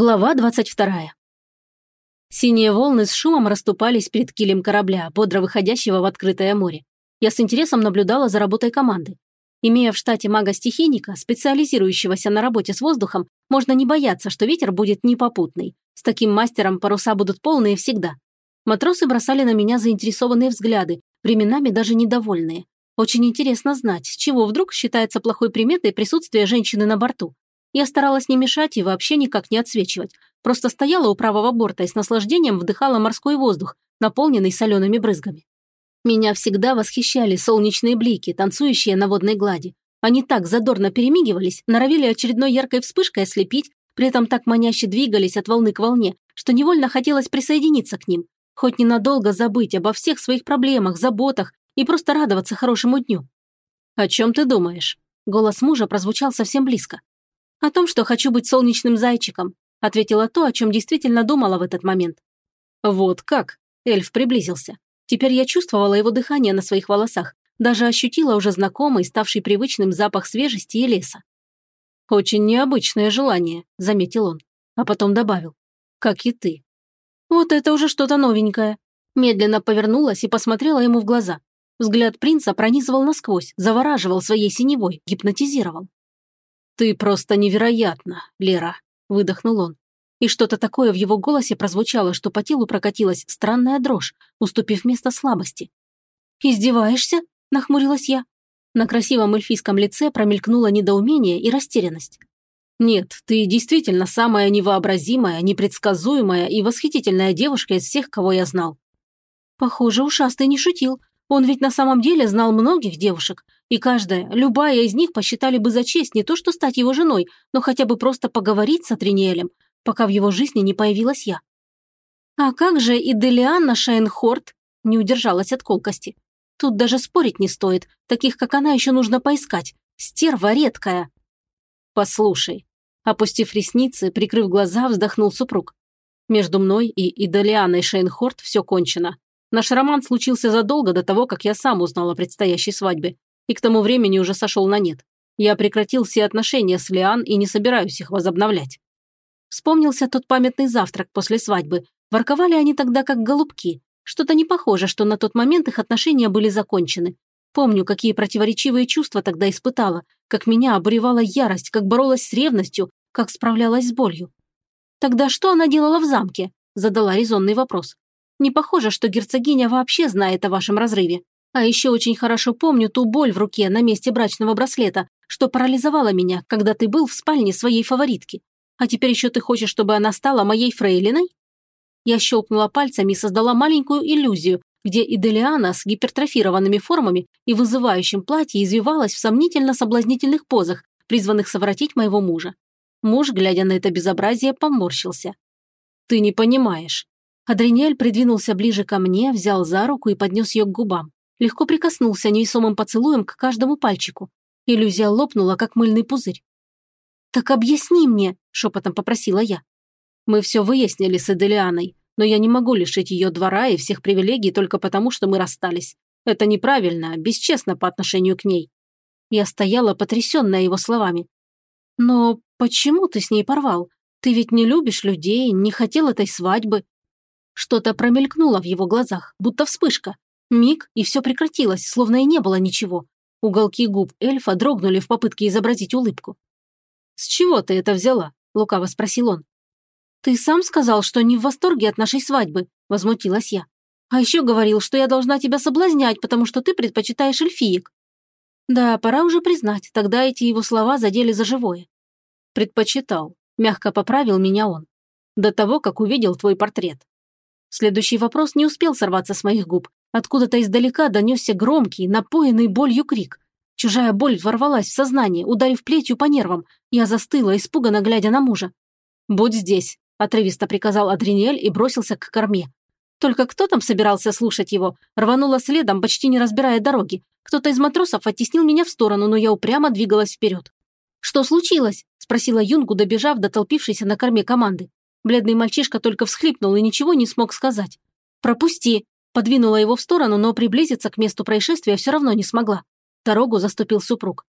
Глава 22. Синие волны с шумом расступались перед килем корабля, бодро выходящего в открытое море. Я с интересом наблюдала за работой команды. Имея в штате мага-стихийника, специализирующегося на работе с воздухом, можно не бояться, что ветер будет непопутный. С таким мастером паруса будут полные всегда. Матросы бросали на меня заинтересованные взгляды, временами даже недовольные. Очень интересно знать, с чего вдруг считается плохой приметой присутствие женщины на борту. Я старалась не мешать и вообще никак не отсвечивать. Просто стояла у правого борта и с наслаждением вдыхала морской воздух, наполненный солеными брызгами. Меня всегда восхищали солнечные блики, танцующие на водной глади. Они так задорно перемигивались, норовили очередной яркой вспышкой ослепить, при этом так маняще двигались от волны к волне, что невольно хотелось присоединиться к ним, хоть ненадолго забыть обо всех своих проблемах, заботах и просто радоваться хорошему дню. «О чем ты думаешь?» Голос мужа прозвучал совсем близко. «О том, что хочу быть солнечным зайчиком», ответила то, о чем действительно думала в этот момент. «Вот как?» Эльф приблизился. Теперь я чувствовала его дыхание на своих волосах, даже ощутила уже знакомый, ставший привычным запах свежести и леса. «Очень необычное желание», – заметил он, а потом добавил. «Как и ты». «Вот это уже что-то новенькое». Медленно повернулась и посмотрела ему в глаза. Взгляд принца пронизывал насквозь, завораживал своей синевой, гипнотизировал. «Ты просто невероятна, Лера», – выдохнул он. И что-то такое в его голосе прозвучало, что по телу прокатилась странная дрожь, уступив место слабости. «Издеваешься?» – нахмурилась я. На красивом эльфийском лице промелькнуло недоумение и растерянность. «Нет, ты действительно самая невообразимая, непредсказуемая и восхитительная девушка из всех, кого я знал». Похоже, ушастый не шутил. Он ведь на самом деле знал многих девушек, и каждая, любая из них посчитали бы за честь не то что стать его женой, но хотя бы просто поговорить с Атриниэлем, пока в его жизни не появилась я. А как же и Делианна Шайнхорт не удержалась от колкости. Тут даже спорить не стоит, таких, как она, еще нужно поискать. Стерва редкая. Послушай. Опустив ресницы, прикрыв глаза, вздохнул супруг. Между мной и Идолианой Шейнхорт все кончено. Наш роман случился задолго до того, как я сам узнал о предстоящей свадьбе и к тому времени уже сошел на нет. Я прекратил все отношения с Лиан и не собираюсь их возобновлять. Вспомнился тот памятный завтрак после свадьбы. Ворковали они тогда как голубки. Что-то не похоже, что на тот момент их отношения были закончены. Помню, какие противоречивые чувства тогда испытала, как меня обуревала ярость, как боролась с ревностью, как справлялась с болью. «Тогда что она делала в замке?» – задала резонный вопрос. «Не похоже, что герцогиня вообще знает о вашем разрыве. А еще очень хорошо помню ту боль в руке на месте брачного браслета, что парализовала меня, когда ты был в спальне своей фаворитки. А теперь еще ты хочешь, чтобы она стала моей фрейлиной?» Я щелкнула пальцами и создала маленькую иллюзию, где Иделиана с гипертрофированными формами и вызывающим платье извивалась в сомнительно-соблазнительных позах, призванных совратить моего мужа. Муж, глядя на это безобразие, поморщился. «Ты не понимаешь». Адриниэль придвинулся ближе ко мне, взял за руку и поднес ее к губам легко прикоснулся невесомым поцелуем к каждому пальчику. Иллюзия лопнула, как мыльный пузырь. «Так объясни мне», – шепотом попросила я. «Мы все выяснили с Эделианой, но я не могу лишить ее двора и всех привилегий только потому, что мы расстались. Это неправильно, бесчестно по отношению к ней». Я стояла, потрясенная его словами. «Но почему ты с ней порвал? Ты ведь не любишь людей, не хотел этой свадьбы». Что-то промелькнуло в его глазах, будто вспышка. Миг, и все прекратилось, словно и не было ничего. Уголки губ эльфа дрогнули в попытке изобразить улыбку. «С чего ты это взяла?» – лукаво спросил он. «Ты сам сказал, что не в восторге от нашей свадьбы», – возмутилась я. «А еще говорил, что я должна тебя соблазнять, потому что ты предпочитаешь эльфиек». Да, пора уже признать, тогда эти его слова задели за живое. «Предпочитал», – мягко поправил меня он. «До того, как увидел твой портрет». Следующий вопрос не успел сорваться с моих губ, Откуда-то издалека донесся громкий, напоенный болью крик. Чужая боль ворвалась в сознание, ударив плетью по нервам. Я застыла, испуганно глядя на мужа. «Будь здесь», – отрывисто приказал Адринель и бросился к корме. Только кто там собирался слушать его? Рванула следом, почти не разбирая дороги. Кто-то из матросов оттеснил меня в сторону, но я упрямо двигалась вперед. «Что случилось?» – спросила Юнгу, добежав до толпившейся на корме команды. Бледный мальчишка только всхлипнул и ничего не смог сказать. «Пропусти!» Подвинула его в сторону, но приблизиться к месту происшествия все равно не смогла. Дорогу заступил супруг.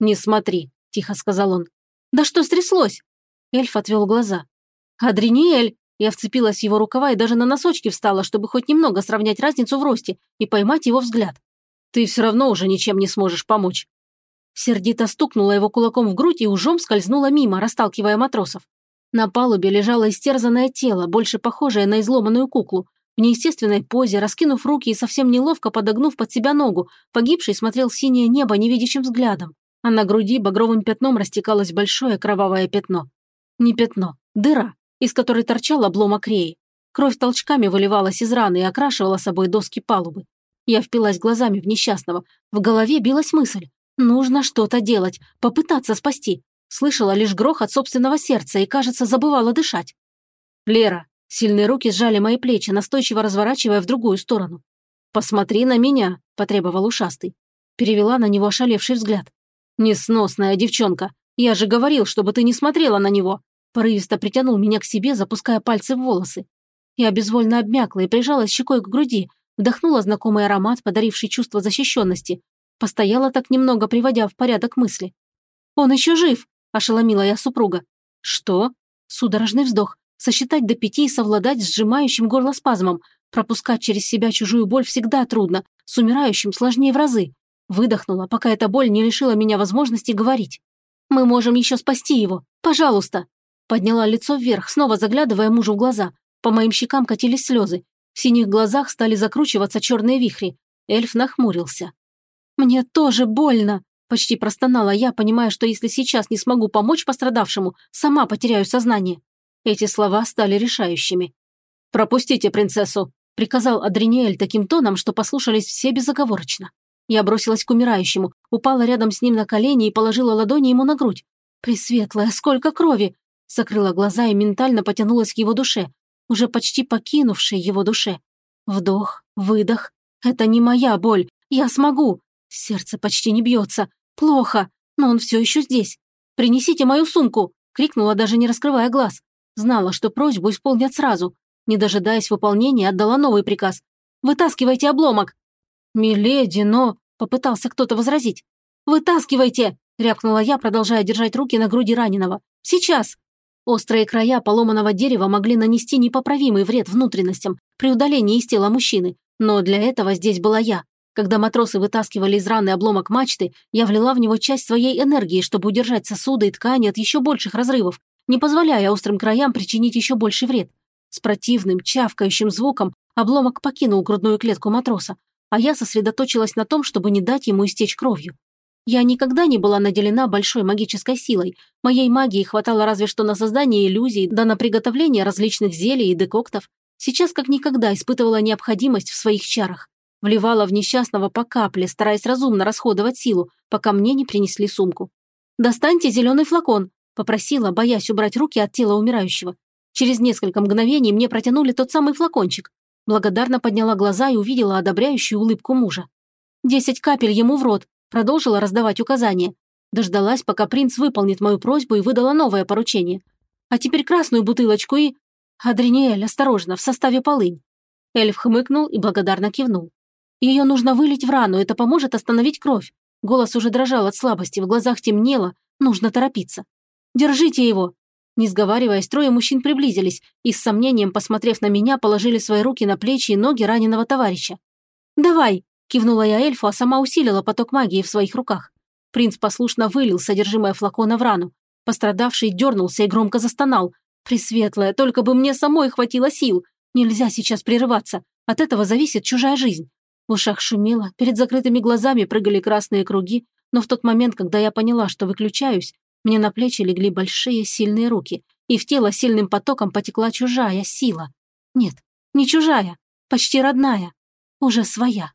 «Не смотри», – тихо сказал он. «Да что стряслось?» Эльф отвел глаза. «Адриниэль!» Я вцепилась в его рукава и даже на носочки встала, чтобы хоть немного сравнять разницу в росте и поймать его взгляд. «Ты все равно уже ничем не сможешь помочь». Сердито стукнула его кулаком в грудь и ужом скользнула мимо, расталкивая матросов. На палубе лежало истерзанное тело, больше похожее на изломанную куклу. В неестественной позе, раскинув руки и совсем неловко подогнув под себя ногу, погибший смотрел синее небо невидящим взглядом, а на груди багровым пятном растекалось большое кровавое пятно. Не пятно, дыра, из которой торчал обломок реи. Кровь толчками выливалась из раны и окрашивала собой доски палубы. Я впилась глазами в несчастного. В голове билась мысль. Нужно что-то делать, попытаться спасти. Слышала лишь грохот собственного сердца и, кажется, забывала дышать. «Лера!» Сильные руки сжали мои плечи, настойчиво разворачивая в другую сторону. «Посмотри на меня!» – потребовал ушастый. Перевела на него ошалевший взгляд. «Несносная девчонка! Я же говорил, чтобы ты не смотрела на него!» Порывисто притянул меня к себе, запуская пальцы в волосы. Я безвольно обмякла и прижалась щекой к груди, вдохнула знакомый аромат, подаривший чувство защищенности. Постояла так немного, приводя в порядок мысли. «Он еще жив!» – ошеломила я супруга. «Что?» Судорожный вздох. Сосчитать до пяти и совладать с сжимающим горло спазмом. Пропускать через себя чужую боль всегда трудно, с умирающим сложнее в разы. Выдохнула, пока эта боль не лишила меня возможности говорить. «Мы можем еще спасти его. Пожалуйста!» Подняла лицо вверх, снова заглядывая мужу в глаза. По моим щекам катились слезы. В синих глазах стали закручиваться черные вихри. Эльф нахмурился. «Мне тоже больно!» Почти простонала я, понимая, что если сейчас не смогу помочь пострадавшему, сама потеряю сознание. Эти слова стали решающими. «Пропустите принцессу», – приказал Адриниэль таким тоном, что послушались все безоговорочно. Я бросилась к умирающему, упала рядом с ним на колени и положила ладони ему на грудь. «Пресветлая, сколько крови!» Закрыла глаза и ментально потянулась к его душе, уже почти покинувшей его душе. Вдох, выдох. Это не моя боль. Я смогу. Сердце почти не бьется. Плохо, но он все еще здесь. Принесите мою сумку!» крикнула, даже не раскрывая глаз. Знала, что просьбу исполнят сразу. Не дожидаясь выполнения, отдала новый приказ. «Вытаскивайте обломок!» «Миледи, но...» – попытался кто-то возразить. «Вытаскивайте!» – рявкнула я, продолжая держать руки на груди раненого. «Сейчас!» Острые края поломанного дерева могли нанести непоправимый вред внутренностям при удалении из тела мужчины, но для этого здесь была я. Когда матросы вытаскивали из раны обломок мачты, я влила в него часть своей энергии, чтобы удержать сосуды и ткани от еще больших разрывов, не позволяя острым краям причинить еще больший вред. С противным, чавкающим звуком обломок покинул грудную клетку матроса, а я сосредоточилась на том, чтобы не дать ему истечь кровью. Я никогда не была наделена большой магической силой. Моей магии хватало разве что на создание иллюзий, да на приготовление различных зелий и декоктов. Сейчас как никогда испытывала необходимость в своих чарах. Вливала в несчастного по капле, стараясь разумно расходовать силу, пока мне не принесли сумку. «Достаньте зеленый флакон», Попросила, боясь убрать руки от тела умирающего. Через несколько мгновений мне протянули тот самый флакончик. Благодарно подняла глаза и увидела одобряющую улыбку мужа. «Десять капель ему в рот», продолжила раздавать указания. Дождалась, пока принц выполнит мою просьбу и выдала новое поручение. «А теперь красную бутылочку и...» «Адриниэль, осторожно, в составе полынь». Эльф хмыкнул и благодарно кивнул. «Ее нужно вылить в рану, это поможет остановить кровь». Голос уже дрожал от слабости, в глазах темнело, нужно торопиться. Держите его!» Не сговариваясь, трое мужчин приблизились и с сомнением, посмотрев на меня, положили свои руки на плечи и ноги раненого товарища. «Давай!» – кивнула я эльфу, а сама усилила поток магии в своих руках. Принц послушно вылил содержимое флакона в рану. Пострадавший дернулся и громко застонал. «Пресветлая, только бы мне самой хватило сил! Нельзя сейчас прерываться, от этого зависит чужая жизнь!» В ушах шумело, перед закрытыми глазами прыгали красные круги, но в тот момент, когда я поняла, что выключаюсь, мне на плечи легли большие сильные руки, и в тело сильным потоком потекла чужая сила. Нет, не чужая, почти родная, уже своя.